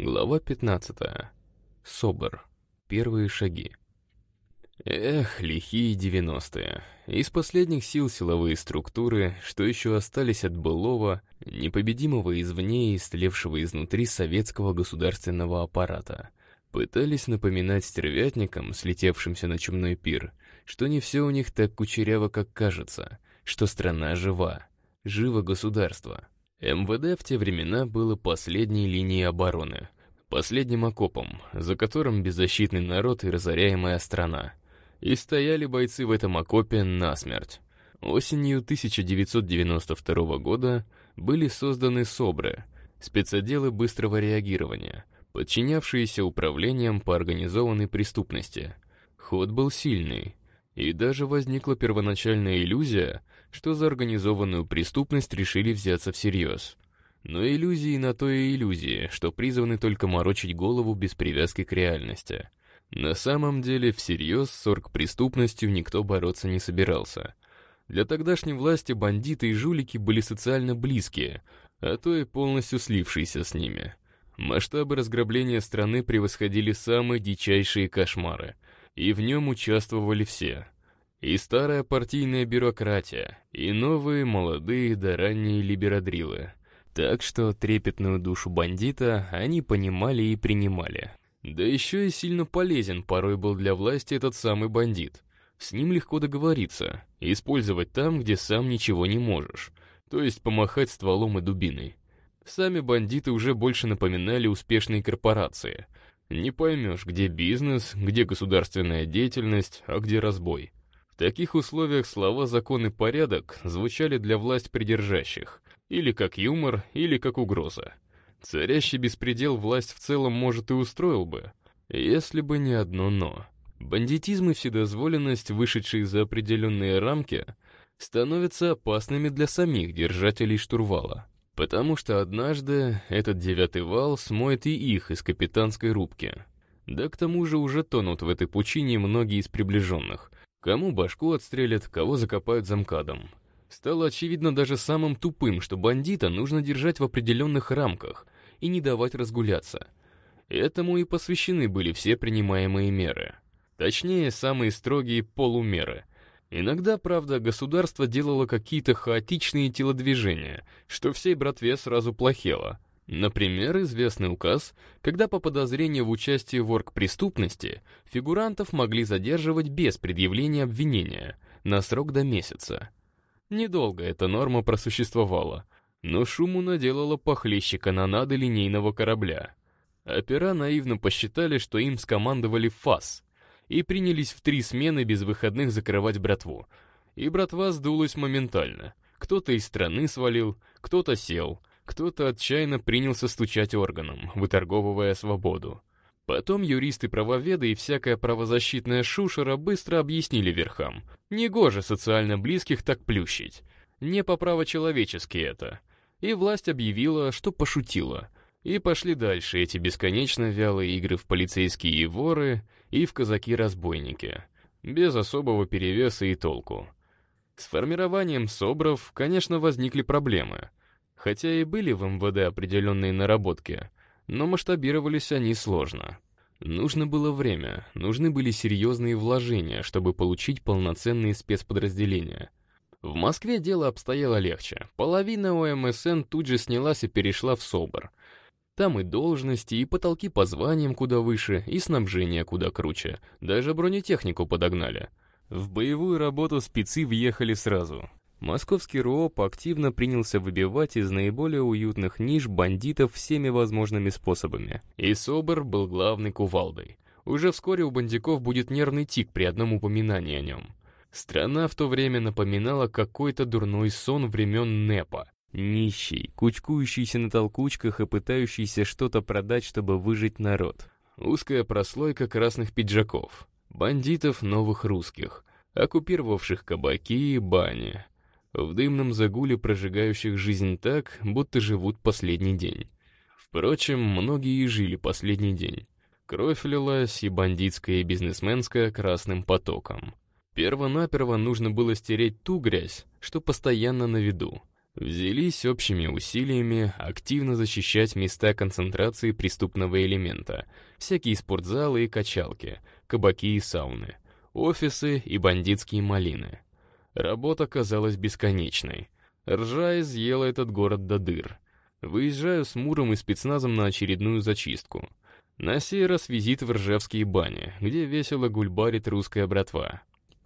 Глава 15. Собор. Первые шаги. Эх, лихие девяностые. Из последних сил силовые структуры, что еще остались от былого, непобедимого извне и истлевшего изнутри советского государственного аппарата, пытались напоминать стервятникам, слетевшимся на чумной пир, что не все у них так кучеряво, как кажется, что страна жива, живо государство. МВД в те времена было последней линией обороны, последним окопом, за которым беззащитный народ и разоряемая страна. И стояли бойцы в этом окопе насмерть. Осенью 1992 года были созданы СОБРы, спецотделы быстрого реагирования, подчинявшиеся управлениям по организованной преступности. Ход был сильный, и даже возникла первоначальная иллюзия, что за организованную преступность решили взяться всерьез. Но иллюзии на то и иллюзии, что призваны только морочить голову без привязки к реальности. На самом деле, всерьез с оргпреступностью никто бороться не собирался. Для тогдашней власти бандиты и жулики были социально близкие, а то и полностью слившиеся с ними. Масштабы разграбления страны превосходили самые дичайшие кошмары — и в нем участвовали все. И старая партийная бюрократия, и новые, молодые да ранние либерадрилы. Так что трепетную душу бандита они понимали и принимали. Да еще и сильно полезен порой был для власти этот самый бандит. С ним легко договориться, использовать там, где сам ничего не можешь, то есть помахать стволом и дубиной. Сами бандиты уже больше напоминали успешные корпорации — не поймешь, где бизнес, где государственная деятельность, а где разбой. В таких условиях слова «закон» и «порядок» звучали для власть придержащих, или как юмор, или как угроза. Царящий беспредел власть в целом, может, и устроил бы, если бы не одно «но». Бандитизм и вседозволенность, вышедшие за определенные рамки, становятся опасными для самих держателей штурвала. Потому что однажды этот девятый вал смоет и их из капитанской рубки. Да к тому же уже тонут в этой пучине многие из приближенных. Кому башку отстрелят, кого закопают замкадом. Стало очевидно даже самым тупым, что бандита нужно держать в определенных рамках и не давать разгуляться. Этому и посвящены были все принимаемые меры. Точнее, самые строгие полумеры — Иногда, правда, государство делало какие-то хаотичные телодвижения, что всей братве сразу плохело. Например, известный указ, когда по подозрению в участии в оргпреступности фигурантов могли задерживать без предъявления обвинения на срок до месяца. Недолго эта норма просуществовала, но шуму наделала похлеще канонады линейного корабля. Опера наивно посчитали, что им скомандовали ФАС — и принялись в три смены без выходных закрывать братву. И братва сдулась моментально. Кто-то из страны свалил, кто-то сел, кто-то отчаянно принялся стучать органом, выторговывая свободу. Потом юристы-правоведы и всякая правозащитная шушера быстро объяснили верхам. Негоже социально близких так плющить. Не по правочеловечески это. И власть объявила, что пошутила. И пошли дальше эти бесконечно вялые игры в полицейские воры и в казаки-разбойники, без особого перевеса и толку. С формированием СОБРов, конечно, возникли проблемы, хотя и были в МВД определенные наработки, но масштабировались они сложно. Нужно было время, нужны были серьезные вложения, чтобы получить полноценные спецподразделения. В Москве дело обстояло легче. Половина ОМСН тут же снялась и перешла в СОБР, там и должности, и потолки по званиям куда выше, и снабжение куда круче. Даже бронетехнику подогнали. В боевую работу спецы въехали сразу. Московский РОП активно принялся выбивать из наиболее уютных ниш бандитов всеми возможными способами. И СОБР был главной кувалдой. Уже вскоре у бандиков будет нервный тик при одном упоминании о нем. Страна в то время напоминала какой-то дурной сон времен НЭПа. Нищий, кучкующийся на толкучках и пытающийся что-то продать, чтобы выжить народ. Узкая прослойка красных пиджаков. Бандитов новых русских, оккупировавших кабаки и бани. В дымном загуле прожигающих жизнь так, будто живут последний день. Впрочем, многие и жили последний день. Кровь лилась и бандитская, и бизнесменская красным потоком. Перво-наперво нужно было стереть ту грязь, что постоянно на виду — Взялись общими усилиями активно защищать места концентрации преступного элемента, всякие спортзалы и качалки, кабаки и сауны, офисы и бандитские малины. Работа казалась бесконечной. Ржа изъела этот город до дыр. Выезжаю с Муром и спецназом на очередную зачистку. На сей раз визит в Ржевские бани, где весело гульбарит русская братва.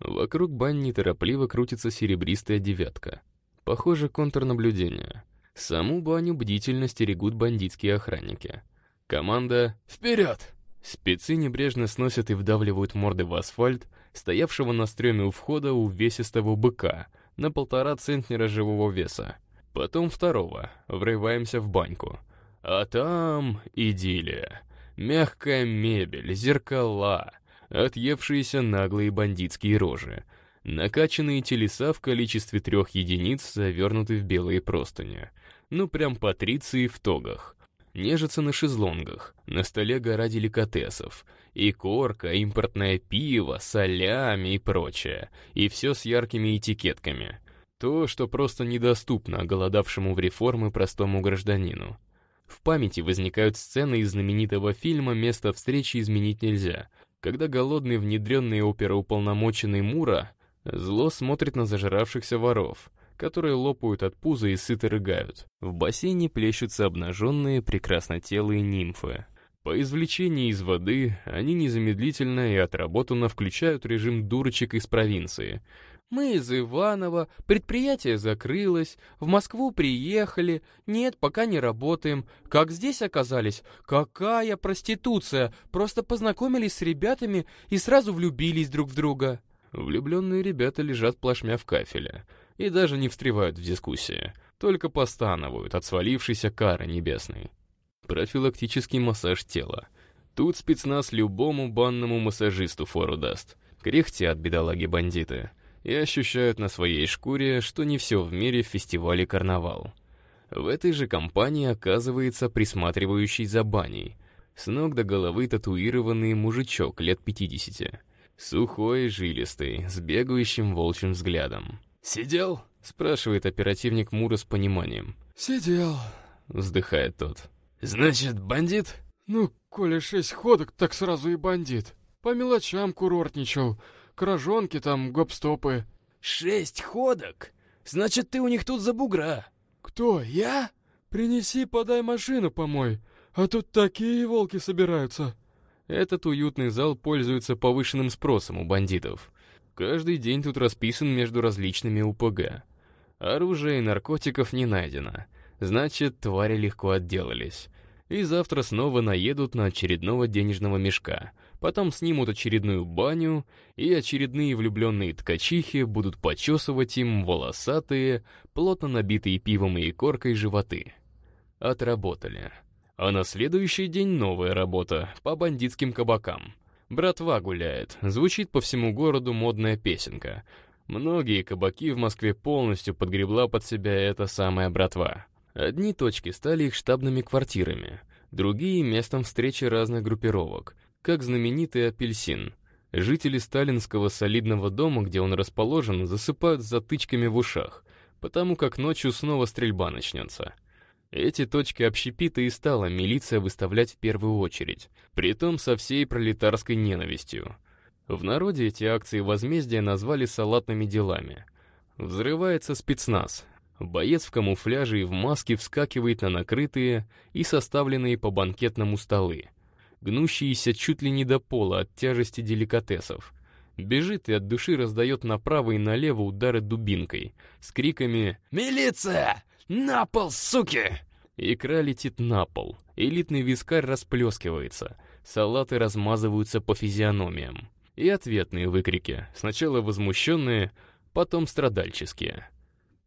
Вокруг бань неторопливо крутится серебристая девятка. Похоже, контрнаблюдение. Саму баню бдительно стерегут бандитские охранники. Команда «Вперед!» Спецы небрежно сносят и вдавливают морды в асфальт, стоявшего на стреме у входа увесистого быка на полтора центнера живого веса. Потом второго, врываемся в баньку. А там идиллия. Мягкая мебель, зеркала, отъевшиеся наглые бандитские рожи, накачанные телеса в количестве трех единиц, завернуты в белые простыни. Ну прям патриции в тогах. Нежатся на шезлонгах, на столе гора деликатесов, и корка, импортное пиво, солями и прочее, и все с яркими этикетками. То, что просто недоступно голодавшему в реформы простому гражданину. В памяти возникают сцены из знаменитого фильма «Место встречи изменить нельзя», когда голодный внедренный оперуполномоченный Мура зло смотрит на зажравшихся воров, которые лопают от пуза и сыто рыгают. В бассейне плещутся обнаженные прекраснотелые нимфы. По извлечении из воды они незамедлительно и отработанно включают режим дурочек из провинции — мы из Иванова, предприятие закрылось, в Москву приехали, нет, пока не работаем. Как здесь оказались? Какая проституция! Просто познакомились с ребятами и сразу влюбились друг в друга. Влюбленные ребята лежат плашмя в кафеле и даже не встревают в дискуссии, только постановают от свалившейся кары небесной. Профилактический массаж тела. Тут спецназ любому банному массажисту фору даст. Кряхтят бедолаги-бандиты и ощущают на своей шкуре, что не все в мире в фестивале «Карнавал». В этой же компании оказывается присматривающий за баней, с ног до головы татуированный мужичок лет 50, сухой и жилистый, с бегающим волчьим взглядом. «Сидел?» — спрашивает оперативник Мура с пониманием. «Сидел», — вздыхает тот. «Значит, бандит?» «Ну, коли шесть ходок, так сразу и бандит. По мелочам курортничал, Кражонки там, гопстопы. Шесть ходок? Значит, ты у них тут за бугра. Кто, я? Принеси, подай машину помой. А тут такие волки собираются. Этот уютный зал пользуется повышенным спросом у бандитов. Каждый день тут расписан между различными УПГ. Оружия и наркотиков не найдено. Значит, твари легко отделались. И завтра снова наедут на очередного денежного мешка — потом снимут очередную баню, и очередные влюбленные ткачихи будут почесывать им волосатые, плотно набитые пивом и коркой животы. Отработали. А на следующий день новая работа по бандитским кабакам. Братва гуляет, звучит по всему городу модная песенка. Многие кабаки в Москве полностью подгребла под себя эта самая братва. Одни точки стали их штабными квартирами, другие — местом встречи разных группировок — как знаменитый апельсин. Жители сталинского солидного дома, где он расположен, засыпают затычками в ушах, потому как ночью снова стрельба начнется. Эти точки общепита и стала милиция выставлять в первую очередь, притом со всей пролетарской ненавистью. В народе эти акции возмездия назвали салатными делами. Взрывается спецназ. Боец в камуфляже и в маске вскакивает на накрытые и составленные по банкетному столы гнущиеся чуть ли не до пола от тяжести деликатесов. Бежит и от души раздает направо и налево удары дубинкой, с криками «Милиция! На пол, суки!» Икра летит на пол, элитный вискарь расплескивается, салаты размазываются по физиономиям. И ответные выкрики, сначала возмущенные, потом страдальческие.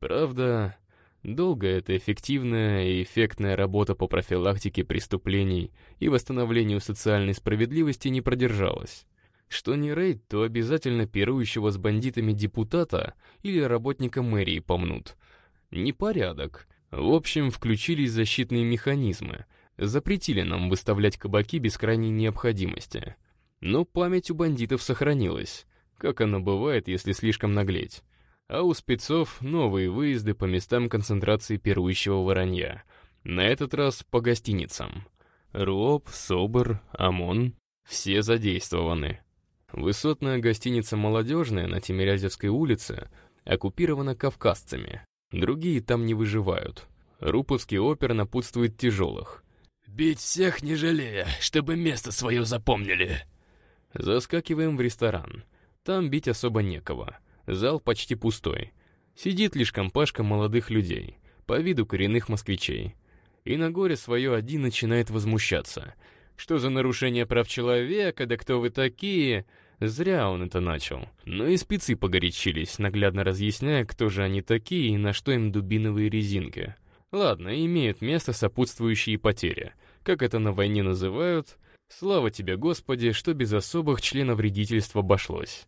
Правда, Долго эта эффективная и эффектная работа по профилактике преступлений и восстановлению социальной справедливости не продержалась. Что не рейд, то обязательно пирующего с бандитами депутата или работника мэрии помнут. Непорядок. В общем, включились защитные механизмы. Запретили нам выставлять кабаки без крайней необходимости. Но память у бандитов сохранилась. Как оно бывает, если слишком наглеть. А у спецов новые выезды по местам концентрации пирующего воронья. На этот раз по гостиницам. РУОП, СОБР, ОМОН — все задействованы. Высотная гостиница «Молодежная» на Тимирязевской улице оккупирована кавказцами. Другие там не выживают. Руповский опер напутствует тяжелых. «Бить всех не жалея, чтобы место свое запомнили!» Заскакиваем в ресторан. Там бить особо некого. Зал почти пустой. Сидит лишь компашка молодых людей, по виду коренных москвичей. И на горе свое один начинает возмущаться. Что за нарушение прав человека, да кто вы такие? Зря он это начал. Но и спецы погорячились, наглядно разъясняя, кто же они такие и на что им дубиновые резинки. Ладно, имеют место сопутствующие потери. Как это на войне называют? Слава тебе, Господи, что без особых членов вредительства обошлось.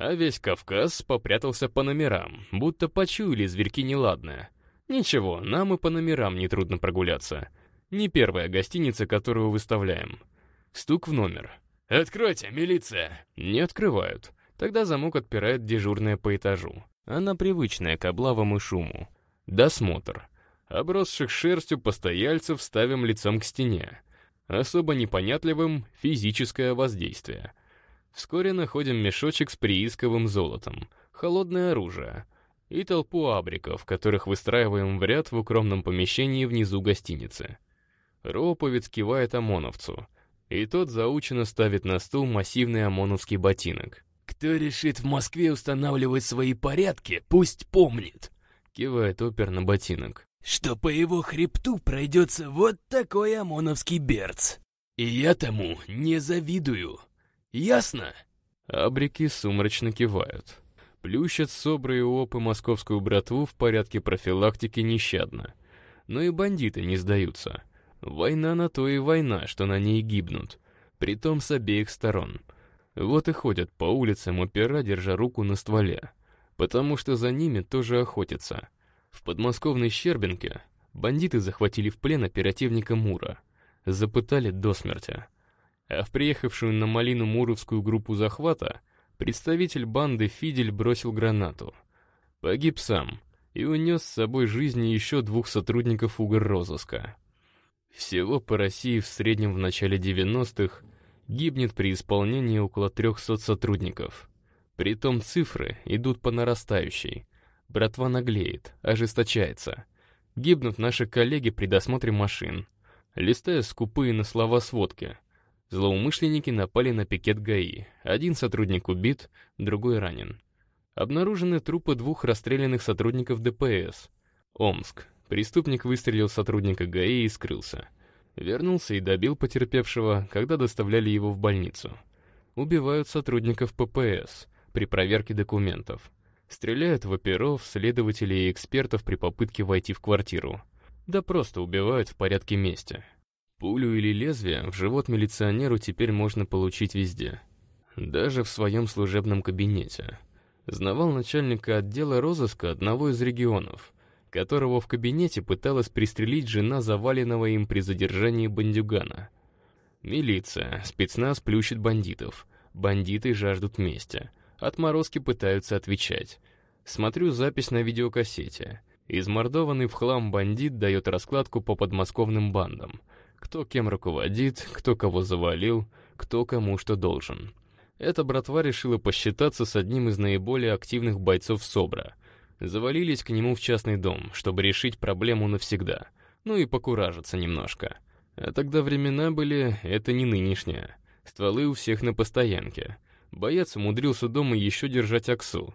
А весь Кавказ попрятался по номерам, будто почуяли зверьки неладное. Ничего, нам и по номерам нетрудно прогуляться. Не первая гостиница, которую выставляем. Стук в номер. «Откройте, милиция!» Не открывают. Тогда замок отпирает дежурная по этажу. Она привычная к облавам и шуму. Досмотр. Обросших шерстью постояльцев ставим лицом к стене. Особо непонятливым — физическое воздействие. Вскоре находим мешочек с приисковым золотом, холодное оружие и толпу абриков, которых выстраиваем в ряд в укромном помещении внизу гостиницы. Роповец кивает ОМОНовцу, и тот заученно ставит на стул массивный ОМОНовский ботинок. «Кто решит в Москве устанавливать свои порядки, пусть помнит!» Кивает опер на ботинок. «Что по его хребту пройдется вот такой ОМОНовский берц. И я тому не завидую. Ясно?» Абрики сумрачно кивают. Плющат собры и опы московскую братву в порядке профилактики нещадно. Но и бандиты не сдаются. Война на то и война, что на ней гибнут. Притом с обеих сторон. Вот и ходят по улицам опера, держа руку на стволе. Потому что за ними тоже охотятся. В подмосковной Щербинке бандиты захватили в плен оперативника Мура. Запытали до смерти. А в приехавшую на Малину Муровскую группу захвата представитель банды Фидель бросил гранату. Погиб сам и унес с собой жизни еще двух сотрудников угрозыска. Всего по России в среднем в начале 90-х гибнет при исполнении около 300 сотрудников. Притом цифры идут по нарастающей. Братва наглеет, ожесточается. Гибнут наши коллеги при досмотре машин. Листая скупые на слова сводки. Злоумышленники напали на пикет ГАИ. Один сотрудник убит, другой ранен. Обнаружены трупы двух расстрелянных сотрудников ДПС. Омск. Преступник выстрелил сотрудника ГАИ и скрылся. Вернулся и добил потерпевшего, когда доставляли его в больницу. Убивают сотрудников ППС при проверке документов. Стреляют в оперов, следователей и экспертов при попытке войти в квартиру. Да просто убивают в порядке мести. Пулю или лезвие в живот милиционеру теперь можно получить везде. Даже в своем служебном кабинете. Знавал начальника отдела розыска одного из регионов, которого в кабинете пыталась пристрелить жена заваленного им при задержании бандюгана. Милиция, спецназ плющит бандитов. Бандиты жаждут мести. Отморозки пытаются отвечать. Смотрю запись на видеокассете. Измордованный в хлам бандит дает раскладку по подмосковным бандам. Кто кем руководит, кто кого завалил, кто кому что должен. Эта братва решила посчитаться с одним из наиболее активных бойцов СОБРа. Завалились к нему в частный дом, чтобы решить проблему навсегда. Ну и покуражиться немножко. А тогда времена были, это не нынешние. Стволы у всех на постоянке. Боец умудрился дома еще держать аксу.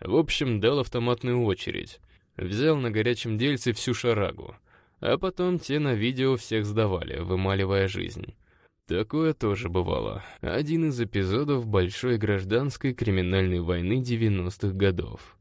В общем, дал автоматную очередь. Взял на горячем дельце всю шарагу. А потом те на видео всех сдавали, вымаливая жизнь. Такое тоже бывало. Один из эпизодов большой гражданской криминальной войны 90-х годов.